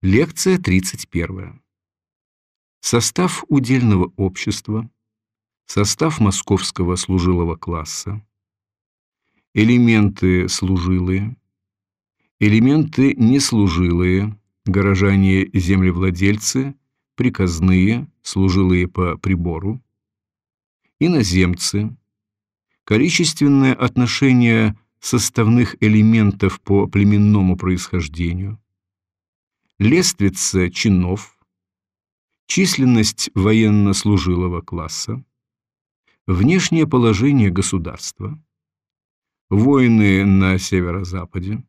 Лекция 31. Состав удельного общества, состав московского служилого класса, элементы служилые, элементы неслужилые, горожане-землевладельцы, приказные, служилые по прибору, иноземцы, количественное отношение составных элементов по племенному происхождению, лествица чинов, численность военнослужилого класса, внешнее положение государства, войны на северо-западе,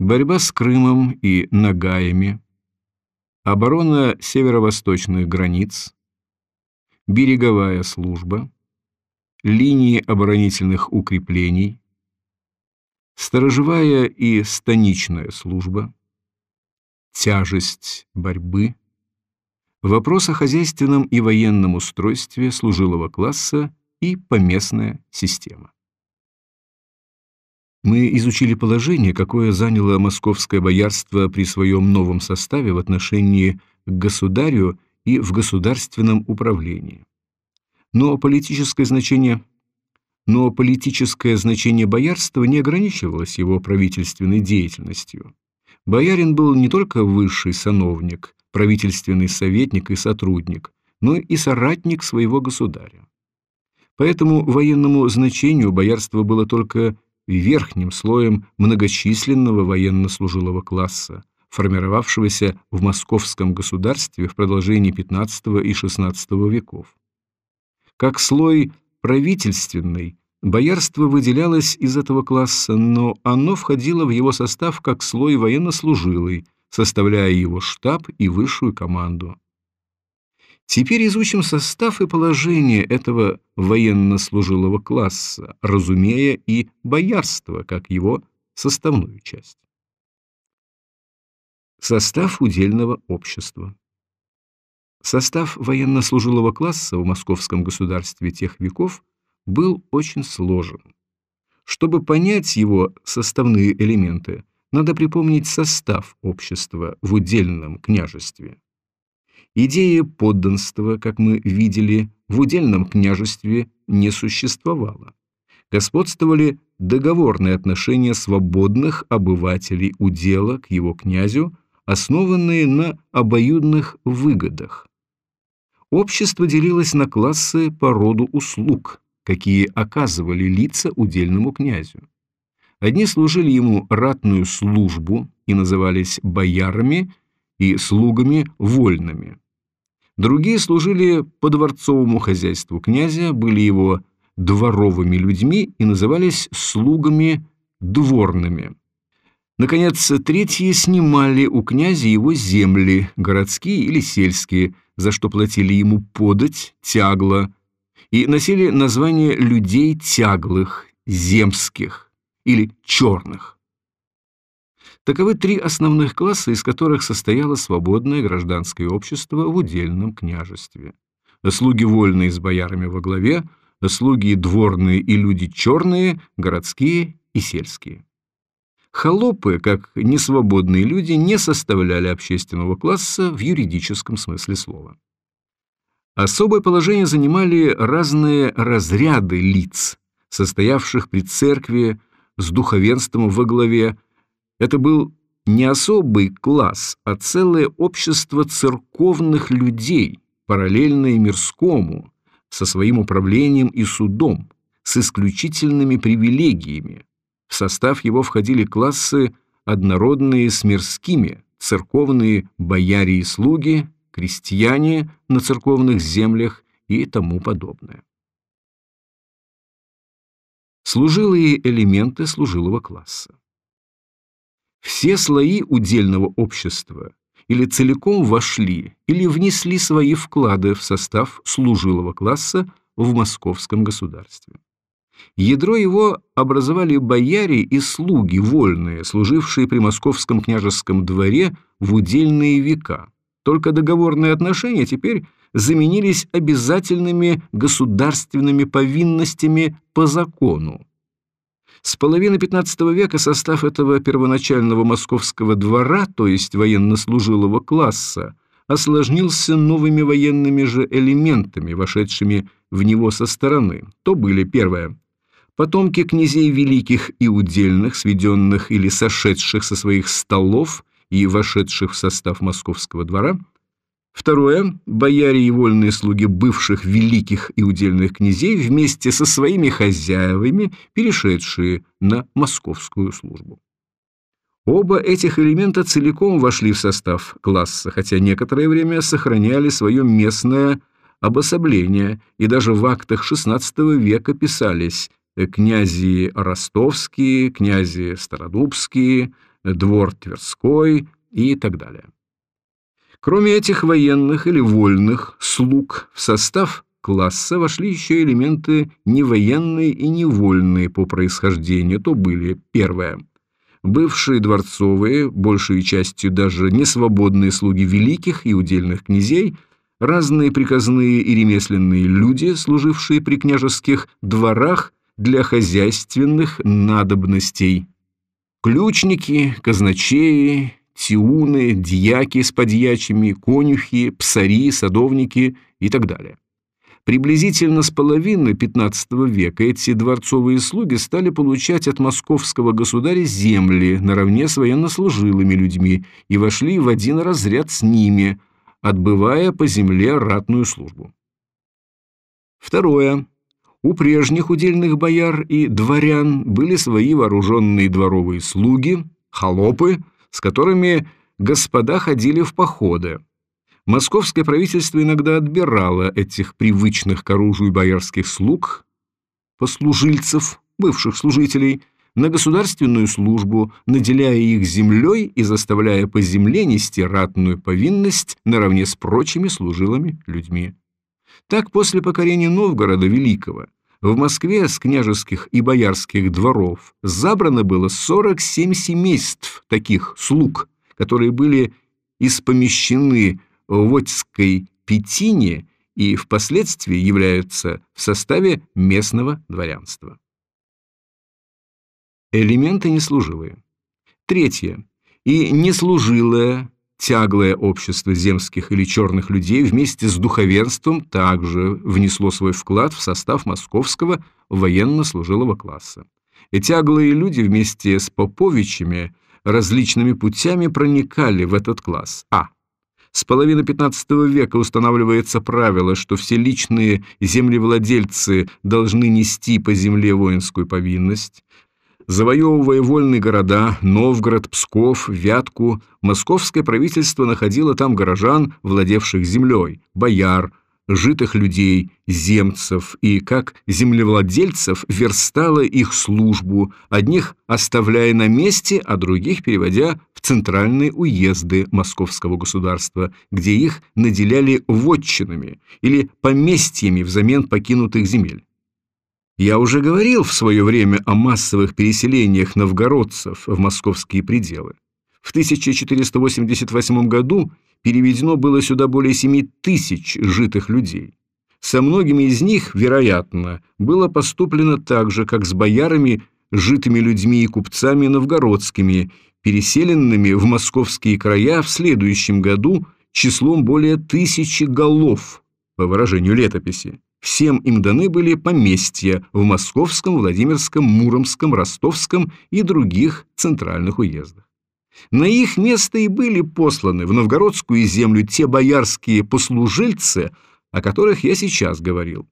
борьба с Крымом и Нагаями, оборона северо-восточных границ, береговая служба, линии оборонительных укреплений, сторожевая и станичная служба, тяжесть борьбы, вопрос о хозяйственном и военном устройстве служилого класса и поместная система. Мы изучили положение, какое заняло московское боярство при своем новом составе в отношении к государю и в государственном управлении. Но политическое значение но политическое значение боярства не ограничивалось его правительственной деятельностью. Боярин был не только высший сановник, правительственный советник и сотрудник, но и соратник своего государя. Поэтому военному значению боярство было только верхним слоем многочисленного военнослужилого класса, формировавшегося в московском государстве в продолжении XV и XVI веков. Как слой правительственный, Боярство выделялось из этого класса, но оно входило в его состав как слой военнослужилый, составляя его штаб и высшую команду. Теперь изучим состав и положение этого военнослужилого класса, разумея и боярство как его составную часть. Состав удельного общества. Состав военнослужилого класса в московском государстве тех веков – был очень сложен. Чтобы понять его составные элементы, надо припомнить состав общества в удельном княжестве. Идея подданства, как мы видели, в удельном княжестве не существовала. Господствовали договорные отношения свободных обывателей удела к его князю, основанные на обоюдных выгодах. Общество делилось на классы по роду услуг – какие оказывали лица удельному князю. Одни служили ему ратную службу и назывались боярами и слугами вольными. Другие служили по дворцовому хозяйству князя, были его дворовыми людьми и назывались слугами дворными. Наконец, третьи снимали у князя его земли, городские или сельские, за что платили ему подать, тягло, и носили название людей тяглых, земских или черных. Таковы три основных класса, из которых состояло свободное гражданское общество в удельном княжестве. Слуги вольные с боярами во главе, слуги дворные и люди черные, городские и сельские. Холопы, как несвободные люди, не составляли общественного класса в юридическом смысле слова. Особое положение занимали разные разряды лиц, состоявших при церкви с духовенством во главе. Это был не особый класс, а целое общество церковных людей, параллельное мирскому, со своим управлением и судом, с исключительными привилегиями. В состав его входили классы однородные с мирскими, церковные бояре и слуги, крестьяне на церковных землях и тому подобное. Служилые элементы служилого класса. Все слои удельного общества или целиком вошли, или внесли свои вклады в состав служилого класса в московском государстве. Ядро его образовали бояре и слуги вольные, служившие при московском княжеском дворе в удельные века, только договорные отношения теперь заменились обязательными государственными повинностями по закону. С половины XV века состав этого первоначального московского двора, то есть военнослужилого класса, осложнился новыми военными же элементами, вошедшими в него со стороны. То были, первое, потомки князей великих и удельных, сведенных или сошедших со своих столов и вошедших в состав московского двора – Второе. Бояре и вольные слуги бывших великих и удельных князей вместе со своими хозяевами, перешедшие на московскую службу. Оба этих элемента целиком вошли в состав класса, хотя некоторое время сохраняли свое местное обособление, и даже в актах XVI века писались князи ростовские, князи стародубские, двор Тверской и так далее. Кроме этих военных или вольных слуг в состав класса вошли еще элементы невоенные и невольные по происхождению. То были, первое, бывшие дворцовые, большей частью даже не свободные слуги великих и удельных князей, разные приказные и ремесленные люди, служившие при княжеских дворах для хозяйственных надобностей, ключники, казначеи, тиуны, дьяки с подьячими, конюхи, псари, садовники и так далее. Приблизительно с половины XV века эти дворцовые слуги стали получать от московского государя земли наравне с военнослужилыми людьми и вошли в один разряд с ними, отбывая по земле ратную службу. Второе. У прежних удельных бояр и дворян были свои вооруженные дворовые слуги, холопы, с которыми господа ходили в походы. Московское правительство иногда отбирало этих привычных к оружию боярских слуг, послужильцев, бывших служителей, на государственную службу, наделяя их землей и заставляя по земле нести ратную повинность наравне с прочими служилыми людьми. Так после покорения Новгорода Великого в Москве с княжеских и боярских дворов забрано было 47 семейств таких слуг, которые были испомещены в Отской Петине и впоследствии являются в составе местного дворянства. Элементы неслужилые. Третье. И неслужилое Тяглое общество земских или черных людей вместе с духовенством также внесло свой вклад в состав московского военно-служилого класса. И тяглые люди вместе с поповичами различными путями проникали в этот класс. А. С половины XV века устанавливается правило, что все личные землевладельцы должны нести по земле воинскую повинность, Завоевывая вольные города, Новгород, Псков, Вятку, московское правительство находило там горожан, владевших землей, бояр, житых людей, земцев, и как землевладельцев верстало их службу, одних оставляя на месте, а других переводя в центральные уезды московского государства, где их наделяли вотчинами или поместьями взамен покинутых земель. Я уже говорил в свое время о массовых переселениях новгородцев в московские пределы. В 1488 году переведено было сюда более 7 тысяч житых людей. Со многими из них, вероятно, было поступлено так же, как с боярами, житыми людьми и купцами новгородскими, переселенными в московские края в следующем году числом более тысячи голов, по выражению летописи. Всем им даны были поместья в Московском, Владимирском, Муромском, Ростовском и других центральных уездах. На их место и были посланы в новгородскую землю те боярские послужильцы, о которых я сейчас говорил.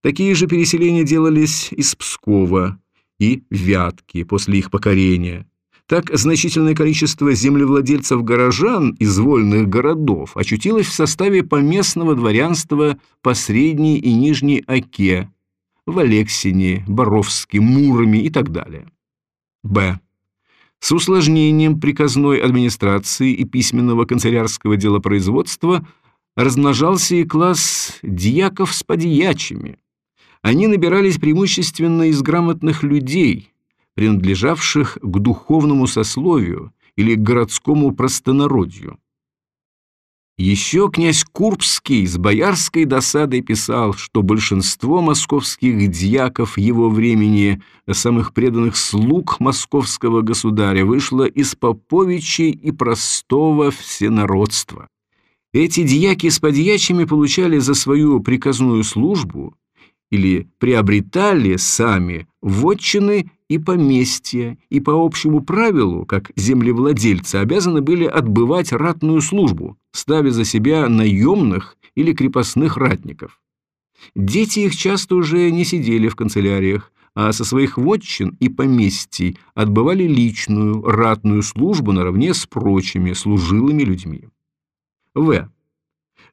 Такие же переселения делались из Пскова и Вятки после их покорения. Так значительное количество землевладельцев-горожан из вольных городов очутилось в составе поместного дворянства по Средней и Нижней Оке, в Алексине, Боровске, Муроме и так далее. Б. С усложнением приказной администрации и письменного канцелярского делопроизводства размножался и класс дьяков с подьячими. Они набирались преимущественно из грамотных людей – принадлежавших к духовному сословию или к городскому простонародью. Еще князь Курбский с боярской досадой писал, что большинство московских дьяков его времени, самых преданных слуг московского государя, вышло из поповичей и простого всенародства. Эти дьяки с подьячими получали за свою приказную службу или приобретали сами вотчины и поместья, и по общему правилу, как землевладельцы, обязаны были отбывать ратную службу, ставя за себя наемных или крепостных ратников. Дети их часто уже не сидели в канцеляриях, а со своих вотчин и поместий отбывали личную, ратную службу наравне с прочими служилыми людьми. В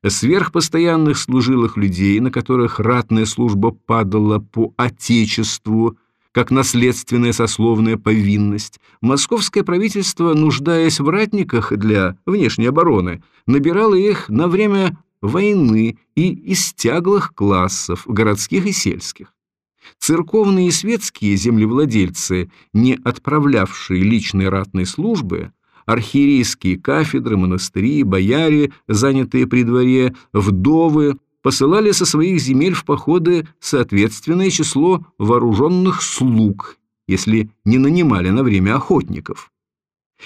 сверхпостоянных служилых людей, на которых ратная служба падала по отечеству, как наследственная сословная повинность, московское правительство, нуждаясь в ратниках для внешней обороны, набирало их на время войны и из тяглых классов, городских и сельских. Церковные и светские землевладельцы, не отправлявшие личной ратной службы, архиерейские кафедры, монастыри, бояре, занятые при дворе, вдовы, посылали со своих земель в походы соответственное число вооруженных слуг, если не нанимали на время охотников.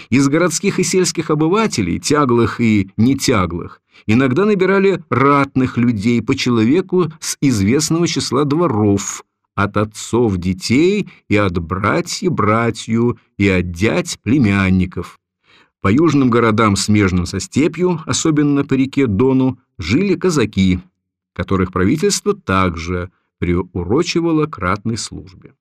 Из городских и сельских обывателей, тяглых и нетяглых, иногда набирали ратных людей по человеку с известного числа дворов, от отцов детей и от братьев братью и от дядь племянников. По южным городам, смежным со степью, особенно по реке Дону, жили казаки, которых правительство также приурочивало к ратной службе.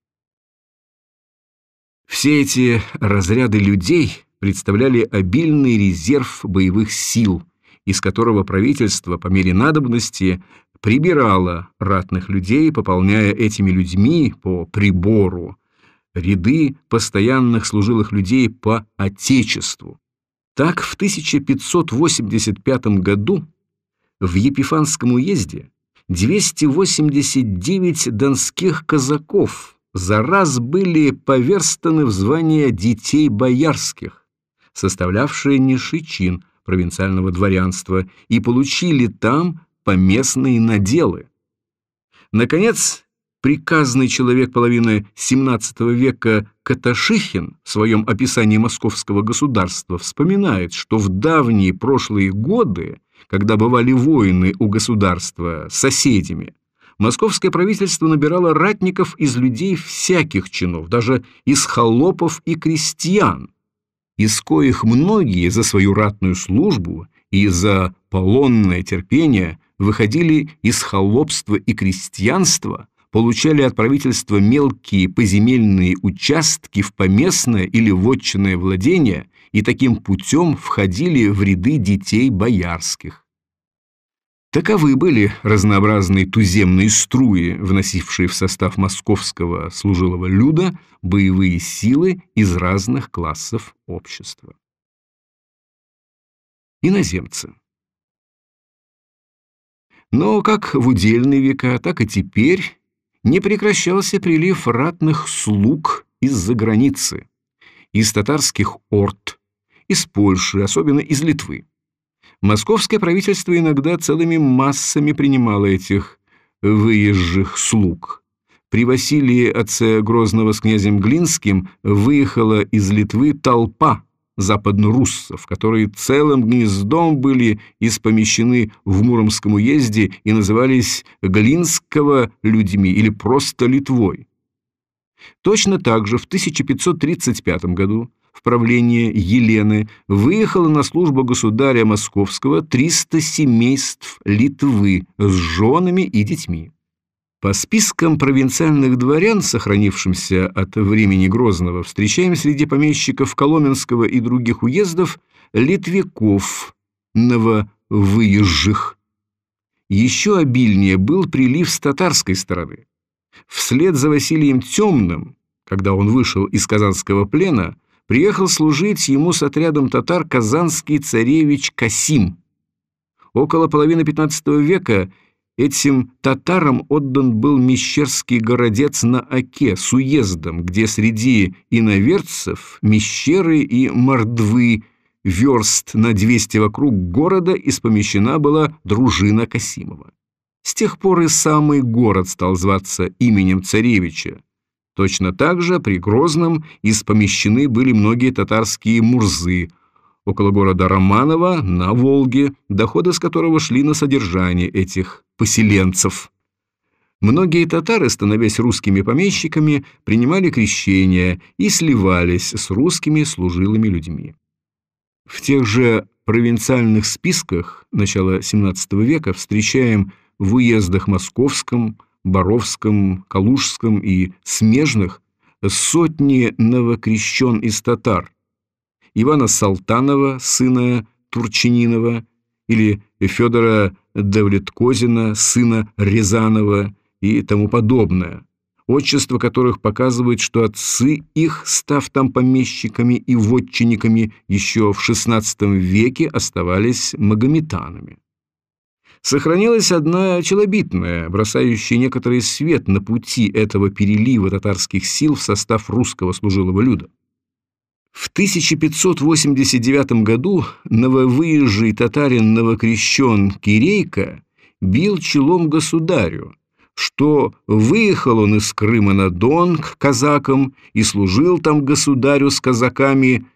Все эти разряды людей представляли обильный резерв боевых сил, из которого правительство по мере надобности прибирало ратных людей, пополняя этими людьми по прибору ряды постоянных служилых людей по отечеству, так, в 1585 году в Епифанском уезде 289 донских казаков за раз были поверстаны в звание детей боярских, составлявшие низший чин провинциального дворянства, и получили там поместные наделы. Наконец, приказный человек половины XVII века Каташихин в своем описании московского государства вспоминает, что в давние прошлые годы, когда бывали войны у государства с соседями, московское правительство набирало ратников из людей всяких чинов, даже из холопов и крестьян, из коих многие за свою ратную службу и за полонное терпение выходили из холопства и крестьянства – получали от правительства мелкие поземельные участки в поместное или вотчинное владение и таким путем входили в ряды детей боярских. Таковы были разнообразные туземные струи, вносившие в состав московского служилого люда боевые силы из разных классов общества. Иноземцы. Но как в удельные века, так и теперь не прекращался прилив ратных слуг из-за границы, из татарских орд, из Польши, особенно из Литвы. Московское правительство иногда целыми массами принимало этих выезжих слуг. При Василии отце Грозного с князем Глинским выехала из Литвы толпа западноруссов, которые целым гнездом были испомещены в Муромском уезде и назывались Глинского людьми или просто Литвой. Точно так же в 1535 году в правление Елены выехало на службу государя Московского 300 семейств Литвы с женами и детьми. По спискам провинциальных дворян, сохранившимся от времени Грозного, встречаем среди помещиков Коломенского и других уездов литвяков, нововыезжих. Еще обильнее был прилив с татарской стороны. Вслед за Василием Темным, когда он вышел из казанского плена, приехал служить ему с отрядом татар казанский царевич Касим. Около половины XV века Этим татарам отдан был Мещерский городец на Оке с уездом, где среди иноверцев Мещеры и Мордвы верст на 200 вокруг города испомещена была дружина Касимова. С тех пор и самый город стал зваться именем царевича. Точно так же при Грозном испомещены были многие татарские мурзы, около города Романово на Волге, доходы с которого шли на содержание этих поселенцев. Многие татары, становясь русскими помещиками, принимали крещение и сливались с русскими служилыми людьми. В тех же провинциальных списках начала XVII века встречаем в уездах Московском, Боровском, Калужском и Смежных сотни новокрещен из татар. Ивана Салтанова, сына Турчининова, или Федора Давлеткозина, сына Рязанова, и тому подобное, отчества которых показывает, что отцы их, став там помещиками и вотчинниками, еще в XVI веке оставались магометанами. Сохранилась одна челобитная, бросающая некоторый свет на пути этого перелива татарских сил в состав русского служилого люда. В 1589 году нововыезжий татарин новокрещен Кирейка бил челом государю, что выехал он из Крыма на Дон к казакам и служил там государю с казаками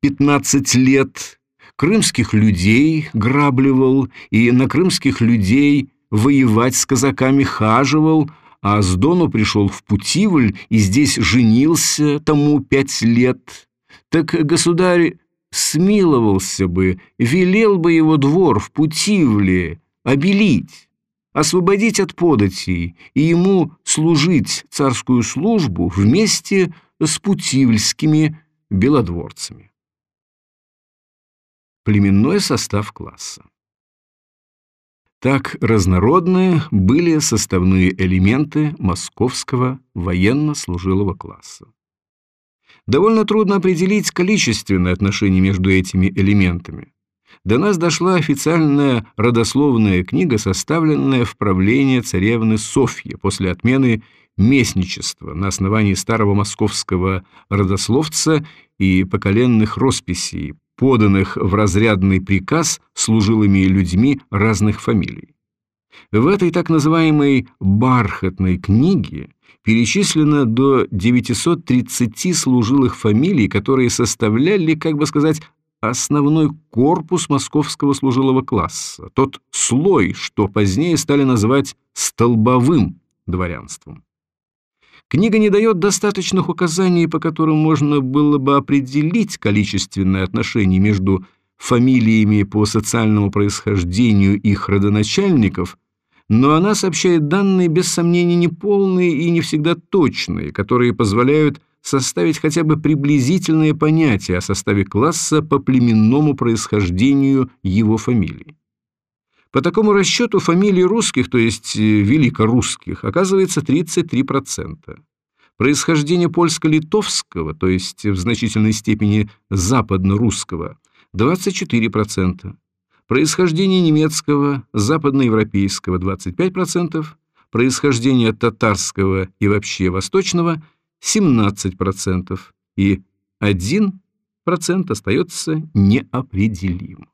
15 лет, крымских людей грабливал и на крымских людей воевать с казаками хаживал, а с Дону пришел в Путивль и здесь женился тому пять лет. Так государь смиловался бы, велел бы его двор в Путивле обелить освободить от податей и ему служить царскую службу вместе с путивльскими белодворцами. Племенной состав класса. Так разнородные были составные элементы московского военно-служилого класса. Довольно трудно определить количественное отношение между этими элементами до нас дошла официальная родословная книга, составленная в правлении царевны Софьи после отмены местничества на основании старого московского родословца и поколенных росписей, поданных в разрядный приказ служилыми людьми разных фамилий. В этой так называемой «бархатной книге» перечислено до 930 служилых фамилий, которые составляли, как бы сказать, основной корпус московского служилого класса, тот слой, что позднее стали называть столбовым дворянством. Книга не дает достаточных указаний, по которым можно было бы определить количественное отношение между фамилиями по социальному происхождению их родоначальников, но она сообщает данные без сомнения неполные и не всегда точные, которые позволяют составить хотя бы приблизительное понятие о составе класса по племенному происхождению его фамилии. По такому расчету фамилий русских, то есть э, великорусских, оказывается 33%. Происхождение польско-литовского, то есть в значительной степени западно-русского, 24%. Происхождение немецкого, западноевропейского 25%, происхождение татарского и вообще восточного – 17%, и 1% остается неопределим.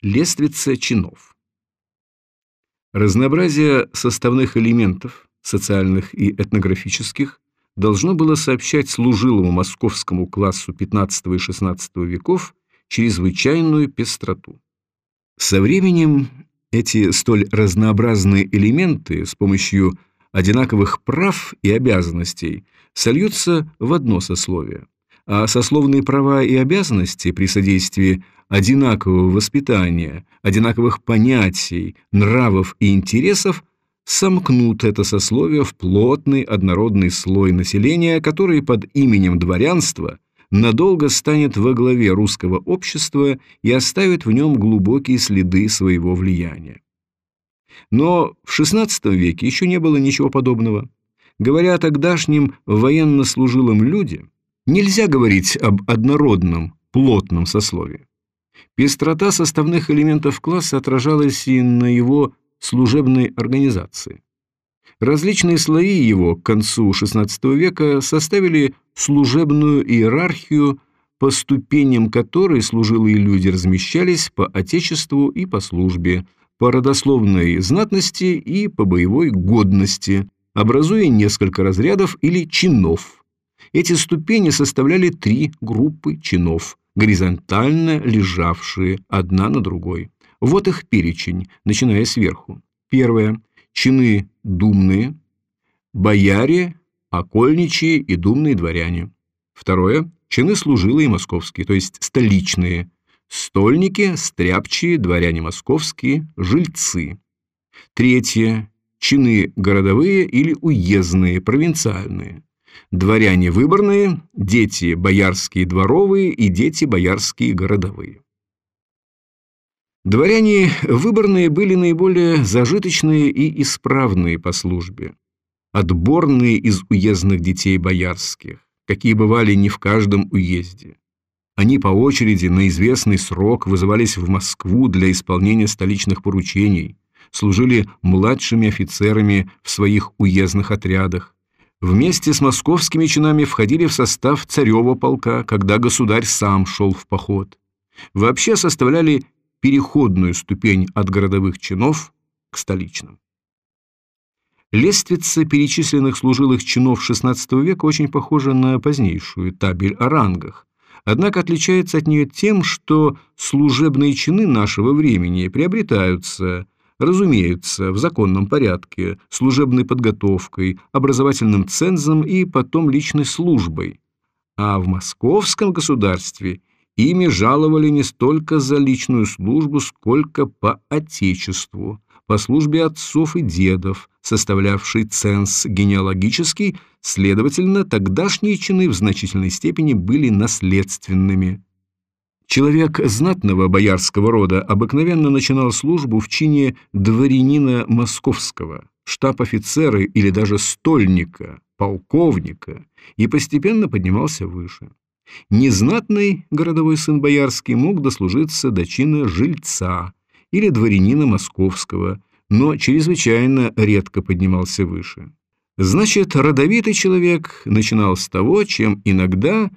Лествица чинов. Разнообразие составных элементов, социальных и этнографических, должно было сообщать служилому московскому классу XV и XVI веков чрезвычайную пестроту. Со временем эти столь разнообразные элементы с помощью одинаковых прав и обязанностей сольются в одно сословие, а сословные права и обязанности при содействии одинакового воспитания, одинаковых понятий, нравов и интересов сомкнут это сословие в плотный однородный слой населения, который под именем дворянства надолго станет во главе русского общества и оставит в нем глубокие следы своего влияния. Но в XVI веке еще не было ничего подобного. Говоря о тогдашнем военнослужилом люде, нельзя говорить об однородном, плотном сословии. Пестрота составных элементов класса отражалась и на его служебной организации. Различные слои его к концу XVI века составили служебную иерархию по ступеням которой служилые люди размещались по отечеству и по службе, по родословной знатности и по боевой годности, образуя несколько разрядов или чинов. Эти ступени составляли три группы чинов, горизонтально лежавшие одна на другой. Вот их перечень, начиная сверху. Первое. Чины думные, бояре, окольничьи и думные дворяне. Второе. Чины служилые московские, то есть столичные. Стольники, стряпчие, дворяне московские, жильцы. Третье. Чины городовые или уездные, провинциальные. Дворяне выборные, дети боярские дворовые и дети боярские городовые. Дворяне выборные были наиболее зажиточные и исправные по службе, отборные из уездных детей боярских, какие бывали не в каждом уезде. Они по очереди на известный срок вызывались в Москву для исполнения столичных поручений, служили младшими офицерами в своих уездных отрядах, вместе с московскими чинами входили в состав царева полка, когда государь сам шел в поход. Вообще составляли переходную ступень от городовых чинов к столичным. Лествица перечисленных служилых чинов XVI века очень похожа на позднейшую табель о рангах, однако отличается от нее тем, что служебные чины нашего времени приобретаются, разумеется, в законном порядке, служебной подготовкой, образовательным цензом и потом личной службой, а в московском государстве Ими жаловали не столько за личную службу, сколько по отечеству, по службе отцов и дедов, составлявший ценз генеалогический, следовательно, тогдашние чины в значительной степени были наследственными. Человек знатного боярского рода обыкновенно начинал службу в чине дворянина московского, штаб-офицера или даже стольника, полковника, и постепенно поднимался выше. Незнатный городовой сын боярский мог дослужиться до чина жильца или дворянина московского, но чрезвычайно редко поднимался выше. Значит, родовитый человек начинал с того, чем иногда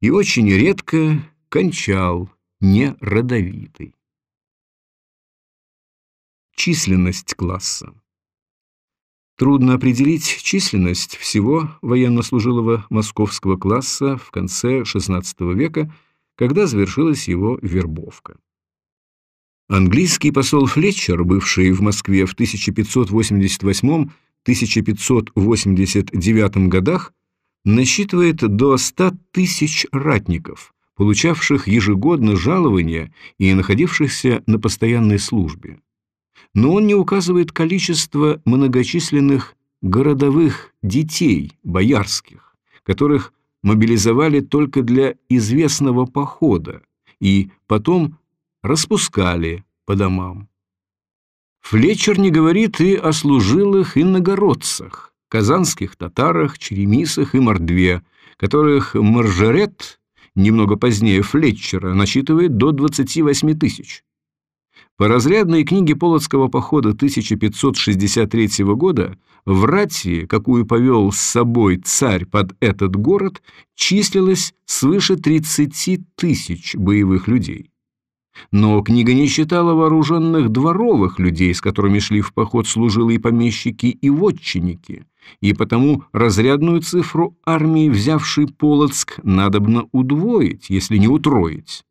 и очень редко кончал неродовитый. Численность класса Трудно определить численность всего военнослужилого московского класса в конце XVI века, когда завершилась его вербовка. Английский посол Флетчер, бывший в Москве в 1588-1589 годах, насчитывает до 100 тысяч ратников, получавших ежегодно жалования и находившихся на постоянной службе но он не указывает количество многочисленных городовых детей боярских, которых мобилизовали только для известного похода и потом распускали по домам. Флетчер не говорит и о служилых иногородцах, казанских татарах, черемисах и мордве, которых Маржерет, немного позднее Флетчера, насчитывает до 28 тысяч. По разрядной книге Полоцкого похода 1563 года в рати, какую повел с собой царь под этот город, числилось свыше 30 тысяч боевых людей. Но книга не считала вооруженных дворовых людей, с которыми шли в поход служилые помещики и вотчинники, и потому разрядную цифру армии, взявшей Полоцк, надобно удвоить, если не утроить.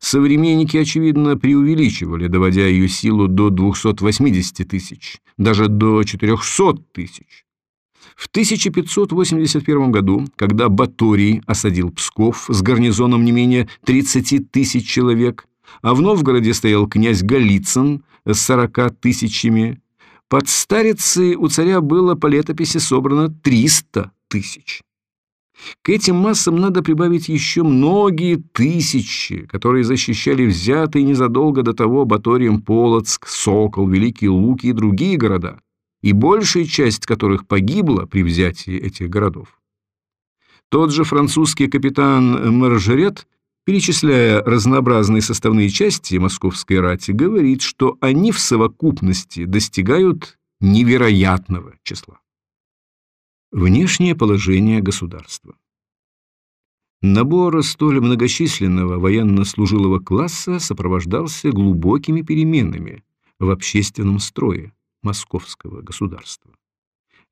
Современники, очевидно, преувеличивали, доводя ее силу до 280 тысяч, даже до 400 тысяч. В 1581 году, когда Баторий осадил Псков с гарнизоном не менее 30 тысяч человек, а в Новгороде стоял князь Голицын с 40 тысячами, под старицей у царя было по летописи собрано 300 тысяч. К этим массам надо прибавить еще многие тысячи, которые защищали взятые незадолго до того Баторием Полоцк, Сокол, Великие Луки и другие города, и большая часть которых погибла при взятии этих городов. Тот же французский капитан Маржерет, перечисляя разнообразные составные части московской рати, говорит, что они в совокупности достигают невероятного числа. Внешнее положение государства. Набор столь многочисленного военнослужилого класса сопровождался глубокими переменами в общественном строе московского государства.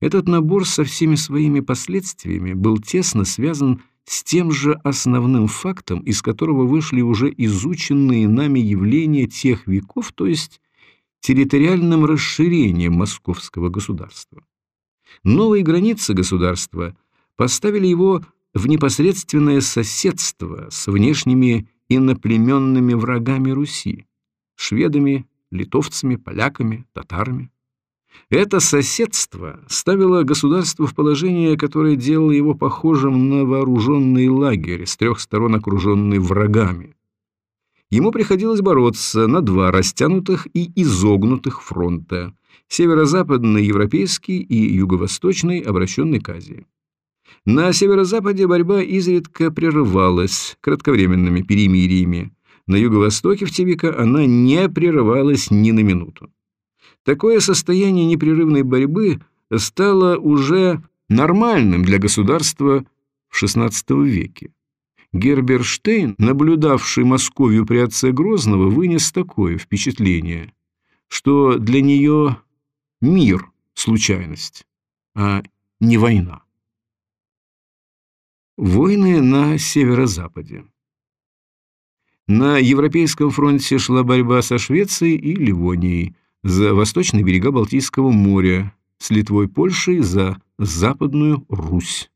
Этот набор со всеми своими последствиями был тесно связан с тем же основным фактом, из которого вышли уже изученные нами явления тех веков, то есть территориальным расширением московского государства. Новые границы государства поставили его в непосредственное соседство с внешними иноплеменными врагами Руси – шведами, литовцами, поляками, татарами. Это соседство ставило государство в положение, которое делало его похожим на вооруженный лагерь, с трех сторон окруженный врагами. Ему приходилось бороться на два растянутых и изогнутых фронта – северо-западный европейский и юго-восточный, обращенный к Азии. На северо-западе борьба изредка прерывалась кратковременными перемириями, на юго-востоке в те века она не прерывалась ни на минуту. Такое состояние непрерывной борьбы стало уже нормальным для государства в XVI веке. Герберштейн, наблюдавший Московию при отце Грозного, вынес такое впечатление, что для нее мир – случайность, а не война. Войны на северо-западе На Европейском фронте шла борьба со Швецией и Ливонией – за восточные берега Балтийского моря, с Литвой Польшей за Западную Русь.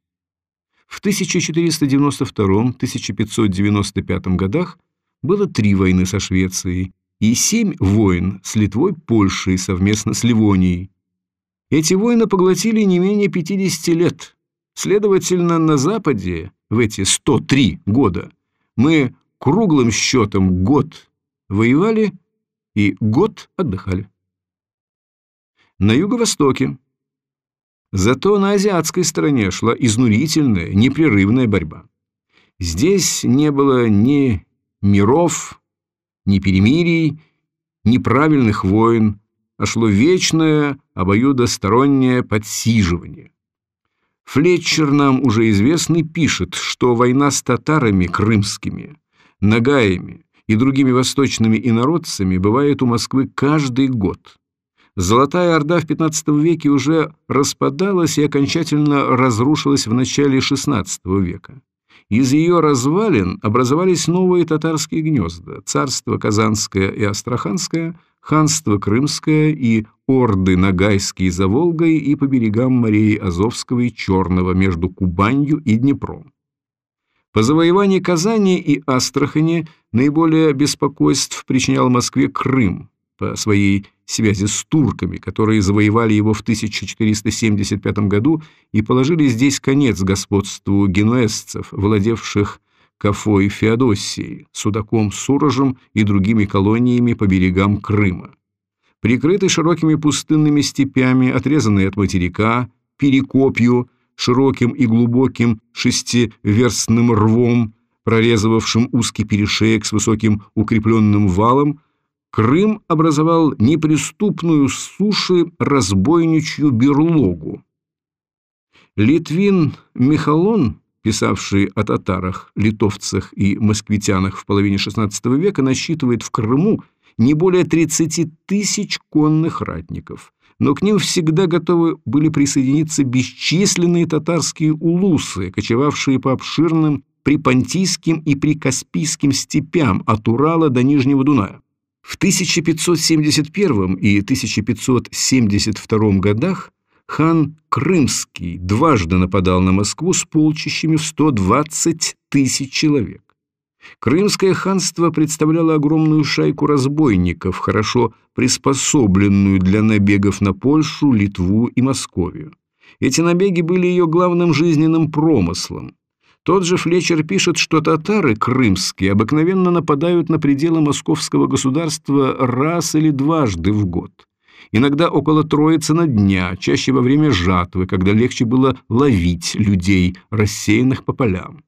В 1492-1595 годах было три войны со Швецией и семь войн с Литвой Польшей совместно с Ливонией. Эти войны поглотили не менее 50 лет. Следовательно, на Западе в эти 103 года мы круглым счетом год воевали и год отдыхали на юго-востоке. Зато на азиатской стороне шла изнурительная, непрерывная борьба. Здесь не было ни миров, ни перемирий, ни правильных войн, а шло вечное обоюдостороннее подсиживание. Флетчер нам уже известный пишет, что война с татарами крымскими, нагаями и другими восточными инородцами бывает у Москвы каждый год. Золотая Орда в XV веке уже распадалась и окончательно разрушилась в начале XVI века. Из ее развалин образовались новые татарские гнезда – царство Казанское и Астраханское, ханство Крымское и орды Ногайские за Волгой и по берегам морей Азовского и Черного между Кубанью и Днепром. По завоевании Казани и Астрахани наиболее беспокойств причинял Москве Крым по своей связи с турками, которые завоевали его в 1475 году и положили здесь конец господству генуэзцев, владевших Кафой Феодосией, Судаком Сурожем и другими колониями по берегам Крыма. Прикрытый широкими пустынными степями, отрезанный от материка, Перекопью, широким и глубоким шестиверстным рвом, прорезывавшим узкий перешеек с высоким укрепленным валом, Крым образовал неприступную с суши разбойничью берлогу. Литвин Михалон, писавший о татарах, литовцах и москвитянах в половине XVI века, насчитывает в Крыму не более 30 тысяч конных ратников, но к ним всегда готовы были присоединиться бесчисленные татарские улусы, кочевавшие по обширным припонтийским и прикаспийским степям от Урала до Нижнего Дуная. В 1571 и 1572 годах хан Крымский дважды нападал на Москву с полчищами в 120 тысяч человек. Крымское ханство представляло огромную шайку разбойников, хорошо приспособленную для набегов на Польшу, Литву и Московию. Эти набеги были ее главным жизненным промыслом. Тот же Флечер пишет, что татары крымские обыкновенно нападают на пределы московского государства раз или дважды в год. Иногда около троицы на дня, чаще во время жатвы, когда легче было ловить людей, рассеянных по полям.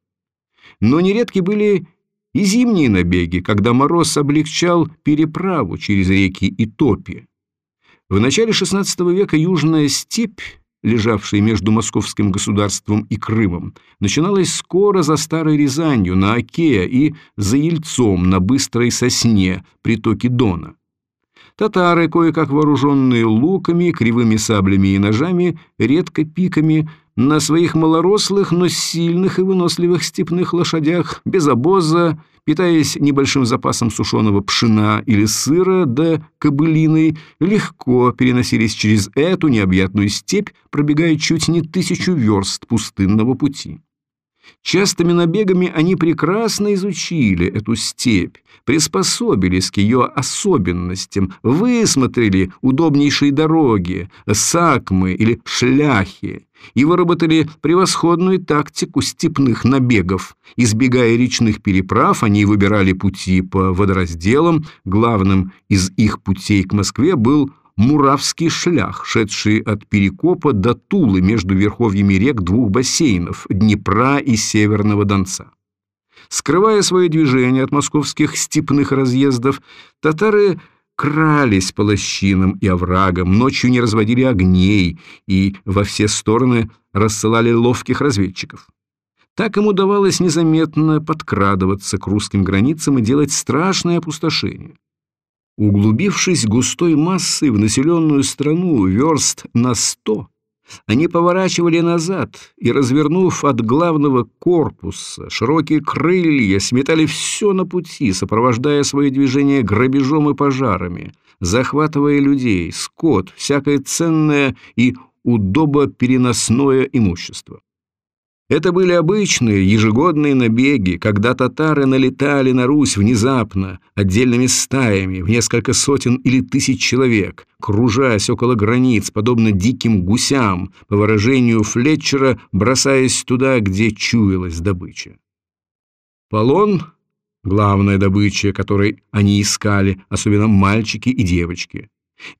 Но нередки были и зимние набеги, когда мороз облегчал переправу через реки и топи. В начале XVI века Южная степь лежавшей между московским государством и Крымом, начиналась скоро за Старой Рязанью, на Оке и за Ельцом на Быстрой Сосне, притоке Дона. Татары, кое-как вооруженные луками, кривыми саблями и ножами, редко пиками, на своих малорослых, но сильных и выносливых степных лошадях, без обоза, питаясь небольшим запасом сушеного пшена или сыра да кобылиной, легко переносились через эту необъятную степь, пробегая чуть не тысячу верст пустынного пути. Частыми набегами они прекрасно изучили эту степь, приспособились к ее особенностям, высмотрели удобнейшие дороги, сакмы или шляхи и выработали превосходную тактику степных набегов. Избегая речных переправ, они выбирали пути по водоразделам, главным из их путей к Москве был Муравский шлях, шедший от Перекопа до Тулы между верховьями рек двух бассейнов – Днепра и Северного Донца. Скрывая свое движение от московских степных разъездов, татары крались по лощинам и оврагам, ночью не разводили огней и во все стороны рассылали ловких разведчиков. Так им удавалось незаметно подкрадываться к русским границам и делать страшное опустошение. Углубившись густой массой в населенную страну верст на сто, они поворачивали назад и, развернув от главного корпуса широкие крылья, сметали все на пути, сопровождая свои движения грабежом и пожарами, захватывая людей, скот, всякое ценное и удобопереносное имущество. Это были обычные ежегодные набеги, когда татары налетали на Русь внезапно, отдельными стаями, в несколько сотен или тысяч человек, кружась около границ, подобно диким гусям, по выражению Флетчера, бросаясь туда, где чуялась добыча. Полон — главная добыча, которой они искали, особенно мальчики и девочки.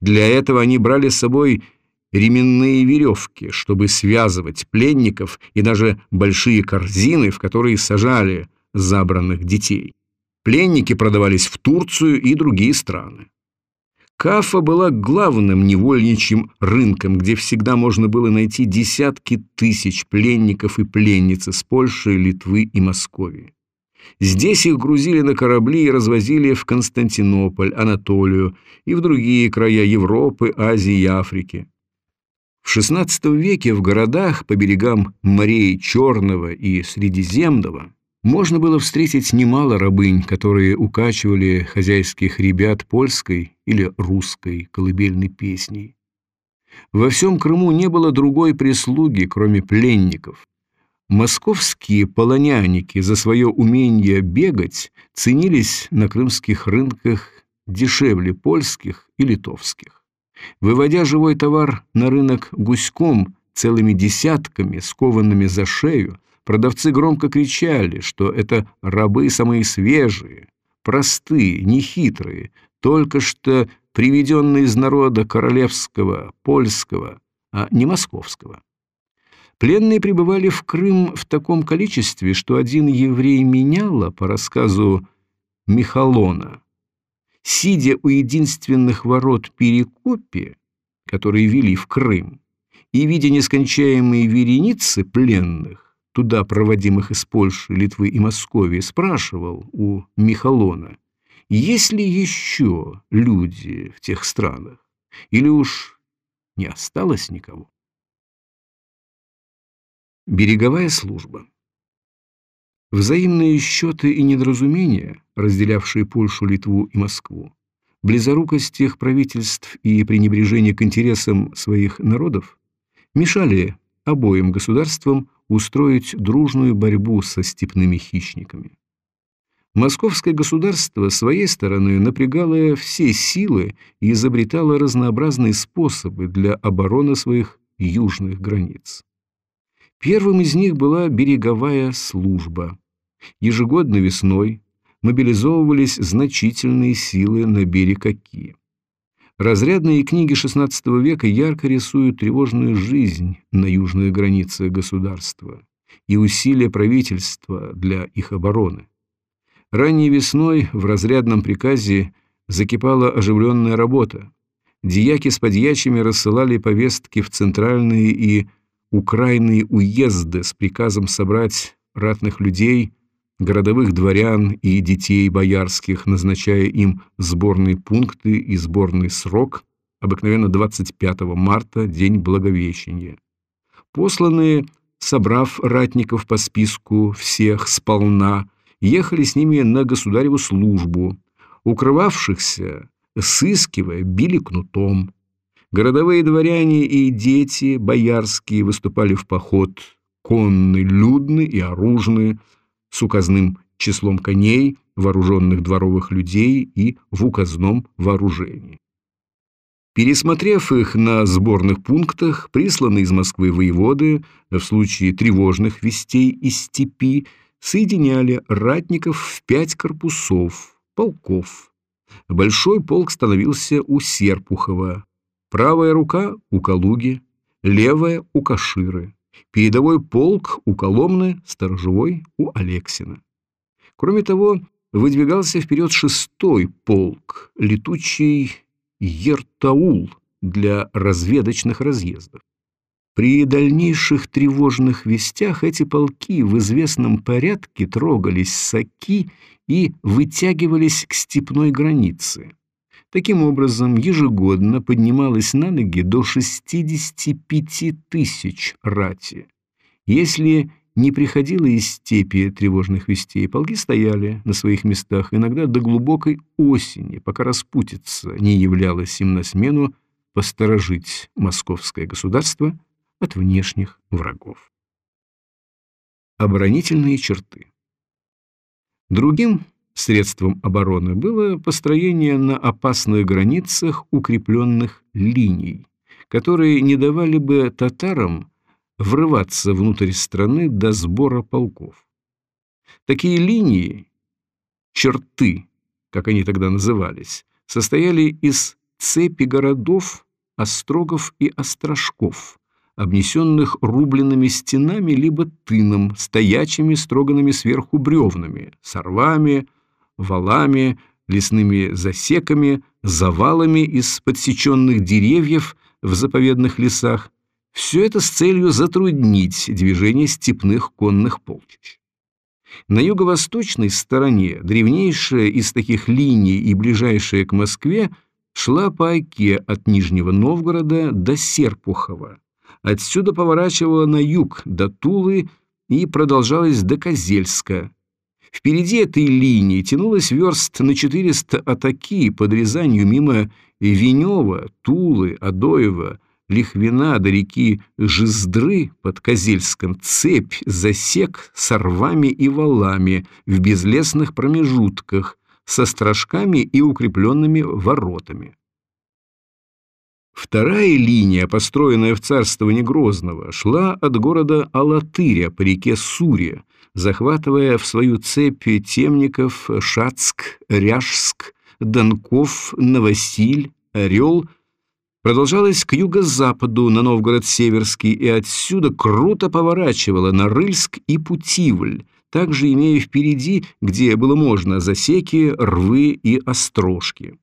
Для этого они брали с собой ременные веревки, чтобы связывать пленников, и даже большие корзины, в которые сажали забранных детей. Пленники продавались в Турцию и другие страны. Кафа была главным невольничьим рынком, где всегда можно было найти десятки тысяч пленников и пленниц из Польши, Литвы и Московии. Здесь их грузили на корабли и развозили в Константинополь, Анатолию и в другие края Европы, Азии и Африки. В XVI веке в городах по берегам морей Черного и Средиземного можно было встретить немало рабынь, которые укачивали хозяйских ребят польской или русской колыбельной песней. Во всем Крыму не было другой прислуги, кроме пленников. Московские полоняники за свое умение бегать ценились на крымских рынках дешевле польских и литовских. Выводя живой товар на рынок гуськом, целыми десятками, скованными за шею, продавцы громко кричали, что это рабы самые свежие, простые, нехитрые, только что приведенные из народа королевского, польского, а не московского. Пленные пребывали в Крым в таком количестве, что один еврей меняла, по рассказу Михалона, сидя у единственных ворот Перекопи, которые вели в Крым, и видя нескончаемые вереницы пленных, туда проводимых из Польши, Литвы и Московии, спрашивал у Михалона, есть ли еще люди в тех странах, или уж не осталось никого. Береговая служба Взаимные счеты и недоразумения, разделявшие Польшу, Литву и Москву, близорукость их правительств и пренебрежение к интересам своих народов мешали обоим государствам устроить дружную борьбу со степными хищниками. Московское государство своей стороны напрягало все силы и изобретало разнообразные способы для обороны своих южных границ. Первым из них была береговая служба. Ежегодно весной мобилизовывались значительные силы на берег Оки. Разрядные книги XVI века ярко рисуют тревожную жизнь на южных границах государства и усилия правительства для их обороны. Ранней весной в разрядном приказе закипала оживленная работа. дьяки с подьячими рассылали повестки в центральные и украинные уезды с приказом собрать ратных людей, городовых дворян и детей боярских, назначая им сборные пункты и сборный срок, обыкновенно 25 марта, день Благовещения. Посланные, собрав ратников по списку всех сполна, ехали с ними на государеву службу, укрывавшихся, сыскивая, били кнутом. Городовые дворяне и дети боярские выступали в поход, конный, людный и оружный, с указным числом коней, вооруженных дворовых людей и в указном вооружении. Пересмотрев их на сборных пунктах, присланные из Москвы воеводы в случае тревожных вестей из степи соединяли ратников в пять корпусов, полков. Большой полк становился у Серпухова, правая рука у Калуги, левая у Каширы, передовой полк у Коломны, сторожевой у Алексина. Кроме того, выдвигался вперед шестой полк, летучий Ертаул для разведочных разъездов. При дальнейших тревожных вестях эти полки в известном порядке трогались с Оки и вытягивались к степной границе. Таким образом, ежегодно поднималось на ноги до 65 тысяч рати. Если не приходило из степи тревожных вестей, полки стояли на своих местах иногда до глубокой осени, пока распутица не являлась им на смену посторожить московское государство от внешних врагов. Оборонительные черты Другим средством обороны было построение на опасных границах укрепленных линий, которые не давали бы татарам врываться внутрь страны до сбора полков. Такие линии, черты, как они тогда назывались, состояли из цепи городов, острогов и острожков, обнесенных рубленными стенами либо тыном, стоячими, строганными сверху бревнами, сорвами, валами, лесными засеками, завалами из подсеченных деревьев в заповедных лесах, все это с целью затруднить движение степных конных полчищ. На юго-восточной стороне древнейшая из таких линий и ближайшая к Москве шла по оке от Нижнего Новгорода до Серпухова. Отсюда поворачивала на юг до Тулы и продолжалась до Козельска. Впереди этой линии тянулась верст на 400 от Оки под Рязанью мимо Венева, Тулы, Адоева, Лихвина до реки Жиздры под Козельском цепь засек с рвами и валами в безлесных промежутках, со стражками и укрепленными воротами. Вторая линия, построенная в царствовании Грозного, шла от города Алатыря по реке Суре, захватывая в свою цепь Темников, Шацк, Ряжск, Донков, Новосиль, Орел – продолжалась к юго-западу на Новгород-Северский и отсюда круто поворачивала на Рыльск и Путивль, также имея впереди, где было можно, засеки, рвы и острожки.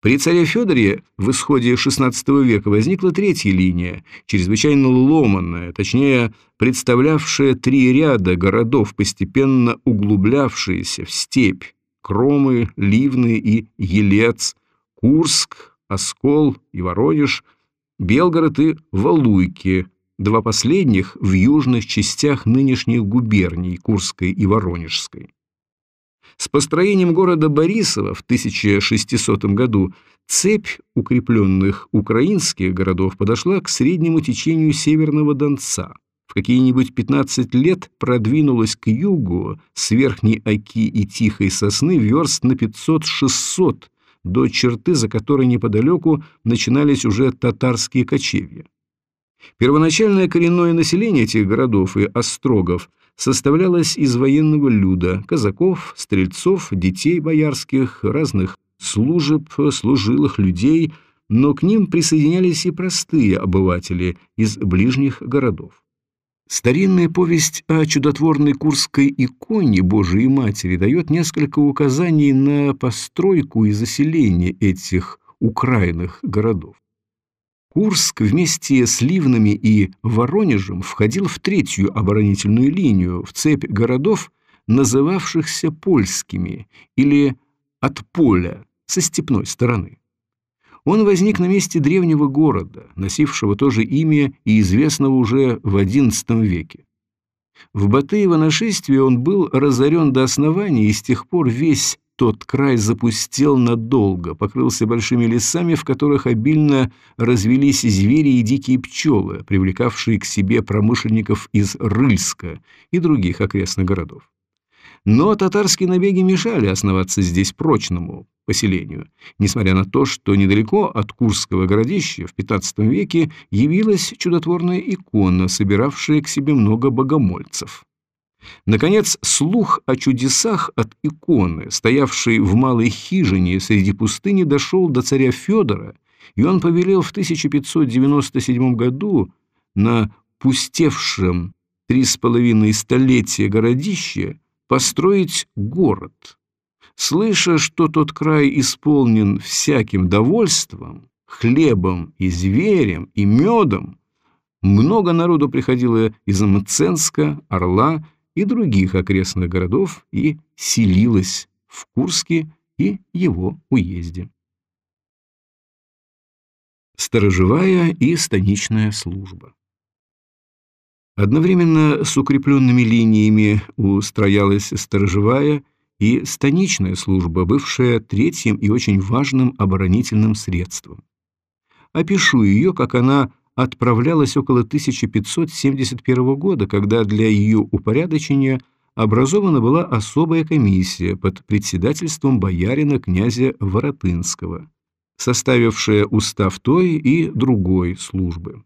При царе Федоре в исходе XVI века возникла третья линия, чрезвычайно ломанная, точнее, представлявшая три ряда городов, постепенно углублявшиеся в степь – Кромы, Ливны и Елец, Курск, Оскол и Воронеж, Белгород и Валуйки, два последних в южных частях нынешних губерний Курской и Воронежской. С построением города Борисова в 1600 году цепь укрепленных украинских городов подошла к среднему течению Северного Донца. В какие-нибудь 15 лет продвинулась к югу с Верхней Оки и Тихой Сосны верст на 500-600 до черты, за которой неподалеку начинались уже татарские кочевья. Первоначальное коренное население этих городов и острогов составлялось из военного люда, казаков, стрельцов, детей боярских, разных служеб, служилых людей, но к ним присоединялись и простые обыватели из ближних городов. Старинная повесть о чудотворной курской иконе Божией Матери дает несколько указаний на постройку и заселение этих украинных городов. Курск вместе с Ливнами и Воронежем входил в третью оборонительную линию, в цепь городов, называвшихся польскими или от поля со степной стороны. Он возник на месте древнего города, носившего то же имя и известного уже в XI веке. В Батыево нашествие он был разорен до основания, и с тех пор весь тот край запустел надолго, покрылся большими лесами, в которых обильно развелись звери и дикие пчелы, привлекавшие к себе промышленников из Рыльска и других окрестных городов. Но татарские набеги мешали основаться здесь прочному поселению, несмотря на то, что недалеко от Курского городища в XV веке явилась чудотворная икона, собиравшая к себе много богомольцев. Наконец, слух о чудесах от иконы, стоявшей в малой хижине среди пустыни, дошел до царя Федора, и он повелел в 1597 году на пустевшем три с половиной столетия городище построить город. Слыша, что тот край исполнен всяким довольством, хлебом и зверем, и медом, много народу приходило из Мценска, Орла и других окрестных городов и селилось в Курске и его уезде. Сторожевая и станичная служба Одновременно с укрепленными линиями устроялась сторожевая и станичная служба, бывшая третьим и очень важным оборонительным средством. Опишу ее, как она отправлялась около 1571 года, когда для ее упорядочения образована была особая комиссия под председательством боярина князя Воротынского, составившая устав той и другой службы.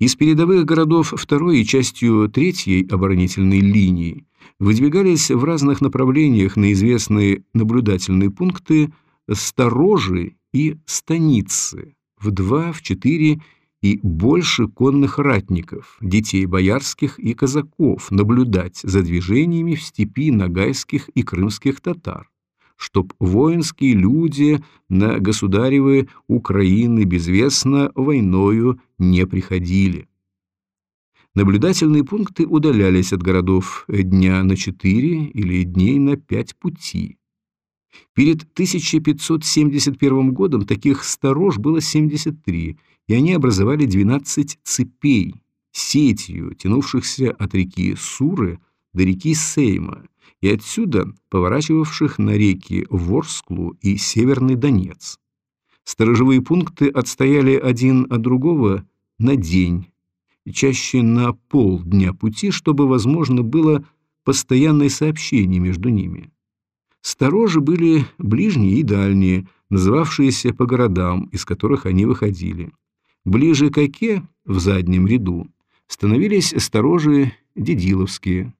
Из передовых городов второй и частью третьей оборонительной линии выдвигались в разных направлениях на известные наблюдательные пункты сторожи и станицы в два, в четыре и больше конных ратников, детей боярских и казаков, наблюдать за движениями в степи нагайских и крымских татар чтоб воинские люди на государевы Украины безвестно войною не приходили. Наблюдательные пункты удалялись от городов дня на четыре или дней на пять пути. Перед 1571 годом таких сторож было 73, и они образовали 12 цепей, сетью, тянувшихся от реки Суры до реки Сейма, и отсюда поворачивавших на реки Ворсклу и Северный Донец. Сторожевые пункты отстояли один от другого на день, чаще на полдня пути, чтобы возможно было постоянное сообщение между ними. Сторожи были ближние и дальние, называвшиеся по городам, из которых они выходили. Ближе к Оке, в заднем ряду, становились сторожи Дедиловские,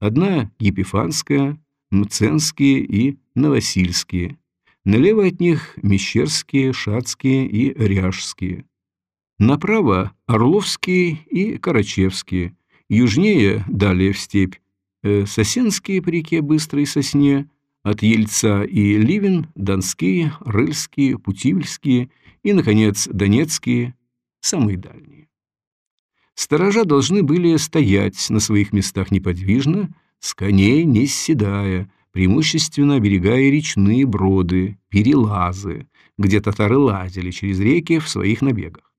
Одна Епифанская, Мценские и Новосильские. Налево от них Мещерские, Шацкие и Ряжские. Направо Орловские и Карачевские. Южнее, далее в степь, э, Сосенские по реке Быстрой Сосне, от Ельца и Ливен, Донские, Рыльские, Путивльские и, наконец, Донецкие, самые дальние. Сторожа должны были стоять на своих местах неподвижно, с коней не седая, преимущественно оберегая речные броды, перелазы, где татары лазили через реки в своих набегах.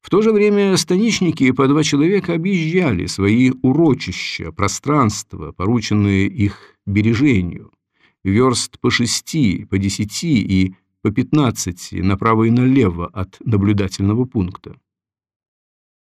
В то же время станичники по два человека объезжали свои урочища, пространства, порученные их бережению, верст по шести, по десяти и по пятнадцати направо и налево от наблюдательного пункта.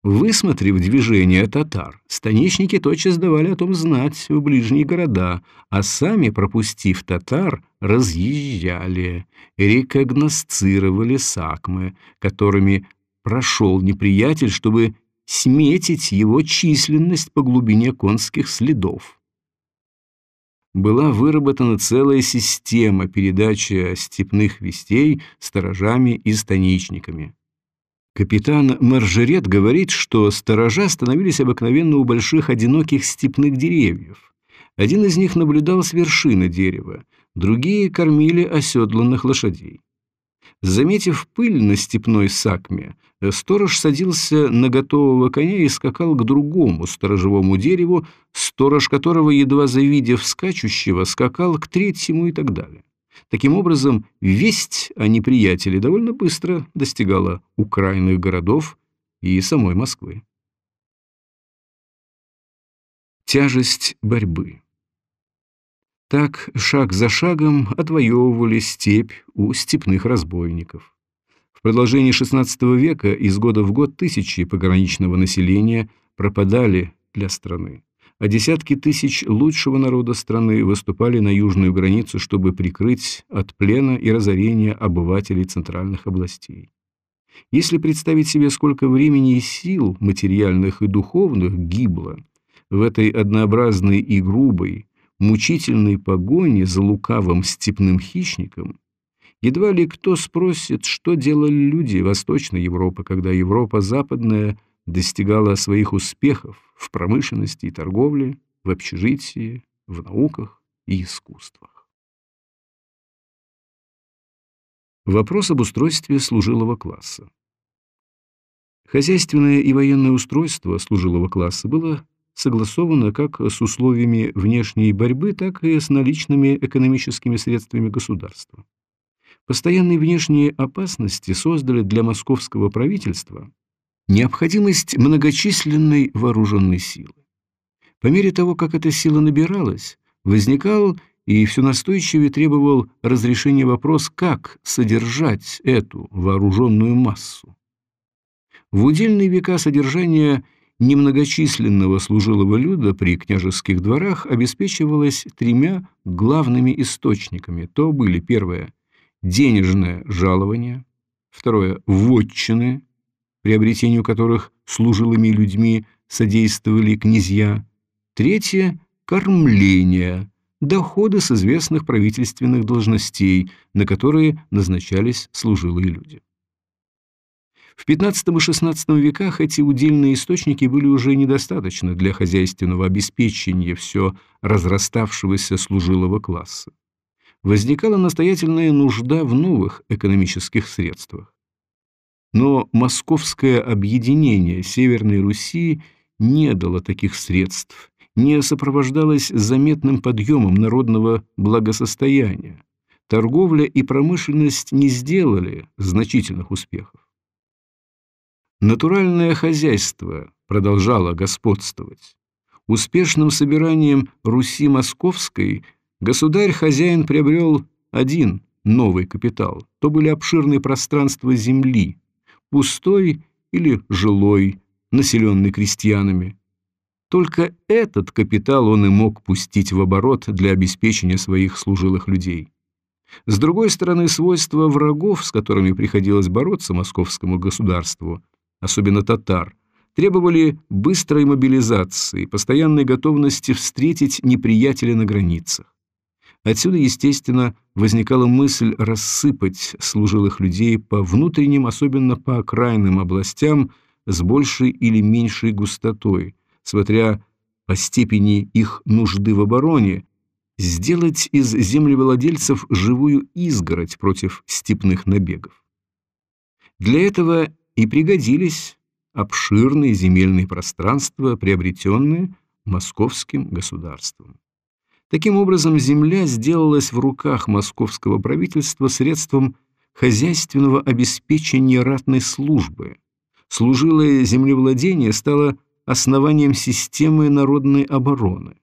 Высмотрев движение татар, станичники тотчас давали о том знать в ближние города, а сами, пропустив татар, разъезжали, рекогносцировали сакмы, которыми прошел неприятель, чтобы сметить его численность по глубине конских следов. Была выработана целая система передачи степных вестей сторожами и станичниками. Капитан Маржерет говорит, что сторожа становились обыкновенно у больших одиноких степных деревьев. Один из них наблюдал с вершины дерева, другие кормили оседланных лошадей. Заметив пыль на степной сакме, сторож садился на готового коня и скакал к другому сторожевому дереву, сторож которого, едва завидев скачущего, скакал к третьему и так далее. Таким образом, весть о неприятеле довольно быстро достигала украинных городов и самой Москвы. Тяжесть борьбы Так шаг за шагом отвоевывали степь у степных разбойников. В продолжении XVI века из года в год тысячи пограничного населения пропадали для страны а десятки тысяч лучшего народа страны выступали на южную границу, чтобы прикрыть от плена и разорения обывателей центральных областей. Если представить себе, сколько времени и сил, материальных и духовных, гибло в этой однообразной и грубой, мучительной погоне за лукавым степным хищником, едва ли кто спросит, что делали люди Восточной Европы, когда Европа Западная – достигала своих успехов в промышленности и торговле, в общежитии, в науках и искусствах. Вопрос об устройстве служилого класса. Хозяйственное и военное устройство служилого класса было согласовано как с условиями внешней борьбы, так и с наличными экономическими средствами государства. Постоянные внешние опасности создали для московского правительства необходимость многочисленной вооруженной силы. По мере того, как эта сила набиралась, возникал и все настойчивее требовал разрешения вопрос, как содержать эту вооруженную массу. В удельные века содержание немногочисленного служилого люда при княжеских дворах обеспечивалось тремя главными источниками. То были, первое, денежное жалование, второе, вотчины, приобретению которых служилыми людьми содействовали князья. Третье – кормление, доходы с известных правительственных должностей, на которые назначались служилые люди. В XV и XVI веках эти удельные источники были уже недостаточны для хозяйственного обеспечения все разраставшегося служилого класса. Возникала настоятельная нужда в новых экономических средствах. Но московское объединение Северной Руси не дало таких средств, не сопровождалось заметным подъемом народного благосостояния. Торговля и промышленность не сделали значительных успехов. Натуральное хозяйство продолжало господствовать. Успешным собиранием Руси Московской государь-хозяин приобрел один новый капитал. То были обширные пространства земли, пустой или жилой, населенный крестьянами. Только этот капитал он и мог пустить в оборот для обеспечения своих служилых людей. С другой стороны, свойства врагов, с которыми приходилось бороться московскому государству, особенно татар, требовали быстрой мобилизации, постоянной готовности встретить неприятеля на границах. Отсюда, естественно, возникала мысль рассыпать служилых людей по внутренним, особенно по окраинным областям с большей или меньшей густотой, смотря по степени их нужды в обороне, сделать из землевладельцев живую изгородь против степных набегов. Для этого и пригодились обширные земельные пространства, приобретенные московским государством. Таким образом, земля сделалась в руках московского правительства средством хозяйственного обеспечения ратной службы. Служилое землевладение стало основанием системы народной обороны.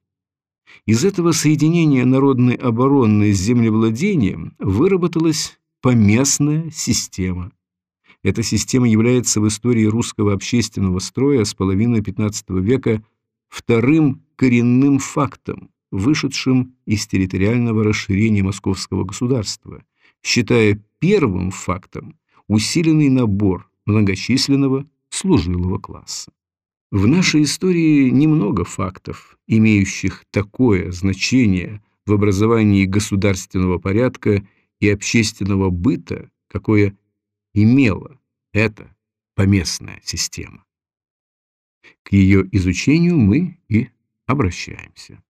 Из этого соединения народной обороны с землевладением выработалась поместная система. Эта система является в истории русского общественного строя с половины XV века вторым коренным фактом, вышедшим из территориального расширения московского государства, считая первым фактом усиленный набор многочисленного служилого класса. В нашей истории немного фактов, имеющих такое значение в образовании государственного порядка и общественного быта, какое имела эта поместная система. К ее изучению мы и обращаемся.